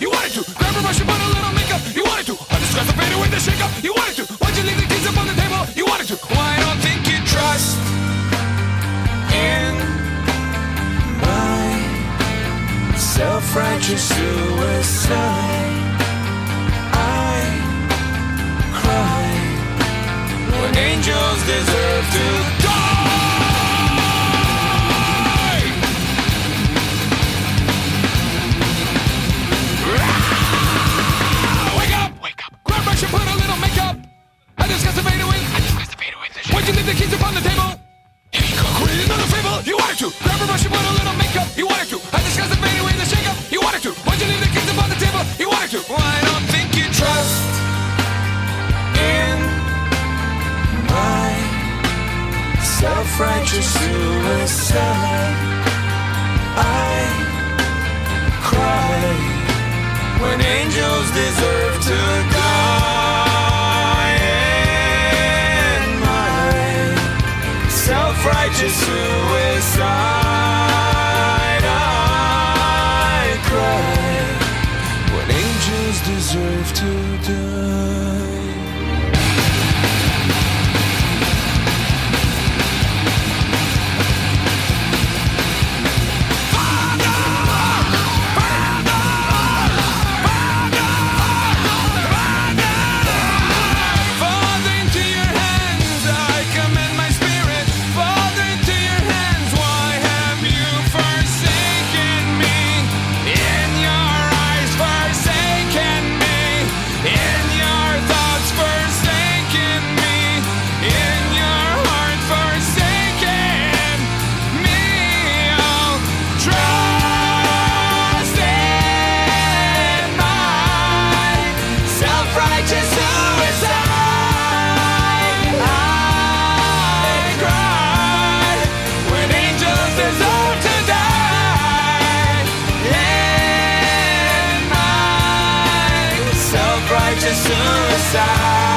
you wanted to. Grab a brush and put a little makeup, you wanted to. Undiscuss the fader with the shake up, you wanted to. Why'd you leave the keys up on the table, you wanted to. Well, don't think you trust in my self righteous suicide. I cry when angels desert. Wanted to. Grab a brush and put a little makeup. You wanted to. I discussed the fade away, the shake up. You wanted to. Why'd you leave the keys upon the table? You wanted to. Well, I don't think you trust in my self-righteous suicide. I cry when angels deserve to deserve to die. to suicide.